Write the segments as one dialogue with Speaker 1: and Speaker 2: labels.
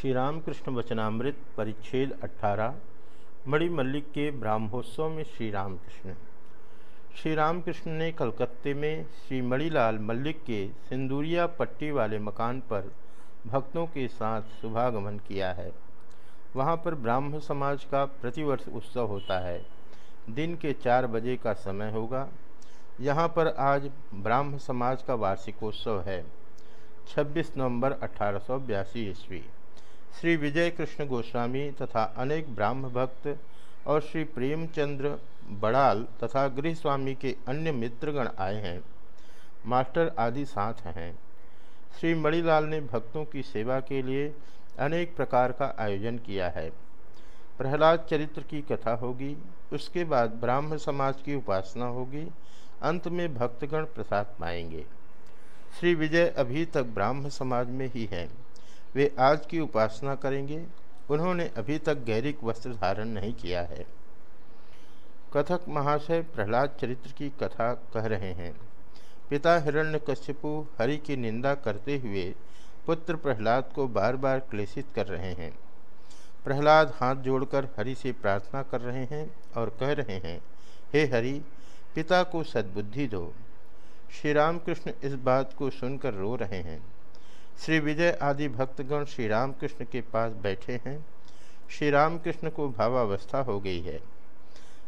Speaker 1: श्री रामकृष्ण वचनामृत परिच्छेद 18 मणि मल्लिक के ब्राह्मोत्सव में श्री रामकृष्ण श्री रामकृष्ण ने कलकत्ते में श्री मणिलाल मल्लिक के सिंदूरिया पट्टी वाले मकान पर भक्तों के साथ शुभागमन किया है। वहाँ पर ब्राह्म समाज का प्रतिवर्ष उत्सव होता है। दिन के चार बजे का समय होगा। यहाँ पर आज ब्राह्म समाज का वार्षिकोत्सव है। 26 नवंबर अठारह सौ बयासी ईस्वी। श्री विजय कृष्ण गोस्वामी तथा अनेक ब्राह्म भक्त और श्री प्रेमचंद्र बड़ाल तथा गृह स्वामी के अन्य मित्रगण आए हैं। मास्टर आदि साथ हैं। श्री मणिलाल ने भक्तों की सेवा के लिए अनेक प्रकार का आयोजन किया है। प्रहलाद चरित्र की कथा होगी, उसके बाद ब्राह्म समाज की उपासना होगी, अंत में भक्तगण प्रसाद पाएँगे। श्री विजय अभी तक ब्राह्म समाज में ही हैं। वे आज की उपासना करेंगे। उन्होंने अभी तक गैरिक वस्त्र धारण नहीं किया है। कथक महाशय प्रहलाद चरित्र की कथा कह रहे हैं। पिता हिरण्य कश्यपु हरि की निंदा करते हुए पुत्र प्रहलाद को बार बार क्लेशित कर रहे हैं। प्रहलाद हाथ जोड़कर हरि से प्रार्थना कर रहे हैं और कह रहे हैं, हे हरि, पिता को सद्बुद्धि दो। श्री रामकृष्ण इस बात को सुनकर रो रहे हैं। श्री विजय आदि भक्तगण श्री रामकृष्ण के पास बैठे हैं। श्री रामकृष्ण को भावावस्था हो गई है।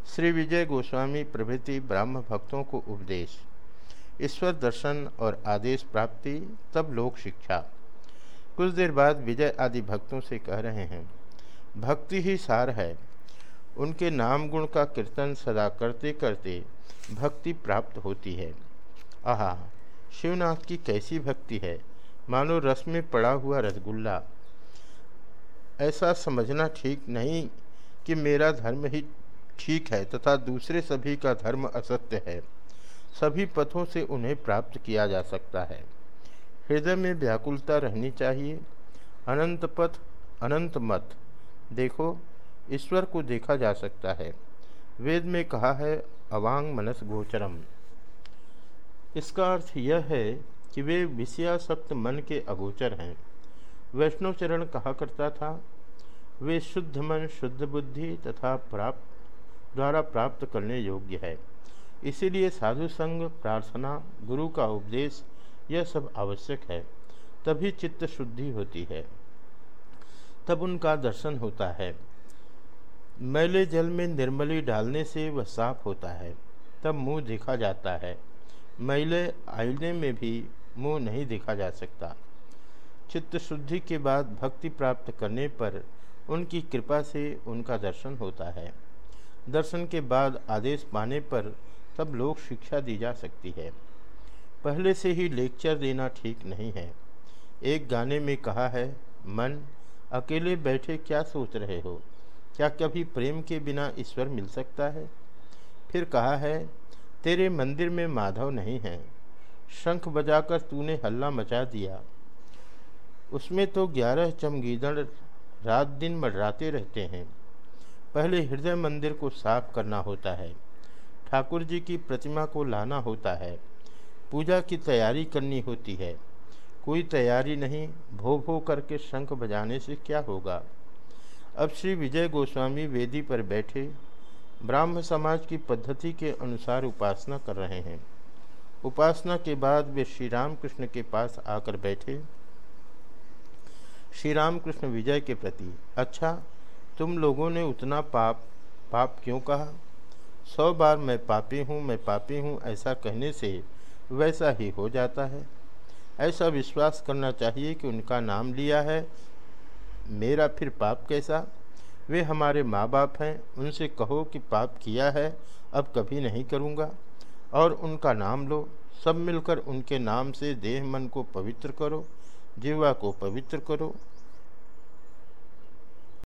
Speaker 1: श्री विजय गोस्वामी प्रभृति ब्राह्म भक्तों को उपदेश, ईश्वर दर्शन और आदेश प्राप्ति, तब लोक शिक्षा। कुछ देर बाद विजय आदि भक्तों से कह रहे हैं, भक्ति ही सार है। उनके नाम गुण का कीर्तन सदा करते करते भक्ति प्राप्त होती है। आहा, शिवनाथ की कैसी भक्ति है? मानो रस में पड़ा हुआ रसगुल्ला। ऐसा समझना ठीक नहीं कि मेरा धर्म ही ठीक है तथा दूसरे सभी का धर्म असत्य है। सभी पथों से उन्हें प्राप्त किया जा सकता है। हृदय में व्याकुलता रहनी चाहिए। अनंत पथ, अनंत मत। देखो, ईश्वर को देखा जा सकता है। वेद में कहा है, अवांग मनस गोचरम। इसका अर्थ यह है कि वे विषयासक्त मन के अगोचर हैं। वैष्णव चरण कहा करता था? वे शुद्ध मन, शुद्ध बुद्धि तथा प्राप्त, द्वारा प्राप्त करने योग्य है। इसीलिए साधु संग, प्रार्थना, गुरु का उपदेश, यह सब आवश्यक है। तभी चित्त शुद्धि होती है। तब उनका दर्शन होता है। मैले जल में निर्मली डालने से वह साफ़ होता है। तब मुँह देखा जाता है। मैले आईने में भी मुँह नहीं देखा जा सकता। चित्त शुद्धि के बाद भक्ति प्राप्त करने पर उनकी कृपा से उनका दर्शन होता है। दर्शन के बाद आदेश पाने पर तब लोक शिक्षा दी जा सकती है। पहले से ही लेक्चर देना ठीक नहीं है। एक गाने में कहा है, मन, अकेले बैठे क्या सोच रहे हो? क्या कभी प्रेम के बिना ईश्वर मिल सकता है? फिर कहा है, तेरे मंदिर में माधव नहीं है। शंख बजाकर तूने हल्ला मचा दिया। उसमें तो ग्यारह चमगीदड़ रात दिन मडराते रहते हैं। पहले हृदय मंदिर को साफ़ करना होता है। ठाकुर जी की प्रतिमा को लाना होता है। पूजा की तैयारी करनी होती है। कोई तैयारी नहीं, भो भो करके शंख बजाने से क्या होगा? अब श्री विजय गोस्वामी वेदी पर बैठे ब्राह्म समाज की पद्धति के अनुसार उपासना कर रहे हैं। उपासना के बाद वे श्री रामकृष्ण के पास आकर बैठे। श्री रामकृष्ण विजय के प्रति अच्छा तुम लोगों ने उतना पाप पाप क्यों कहा? सौ बार मैं पापी हूँ, मैं पापी हूँ, ऐसा कहने से वैसा ही हो जाता है। ऐसा विश्वास करना चाहिए कि उनका नाम लिया है। मेरा फिर पाप कैसा? वे हमारे माँ बाप हैं, उनसे कहो कि पाप किया है, अब कभी नहीं करूँगा। और उनका नाम लो। सब मिलकर उनके नाम से देह मन को पवित्र करो, जीवा को पवित्र करो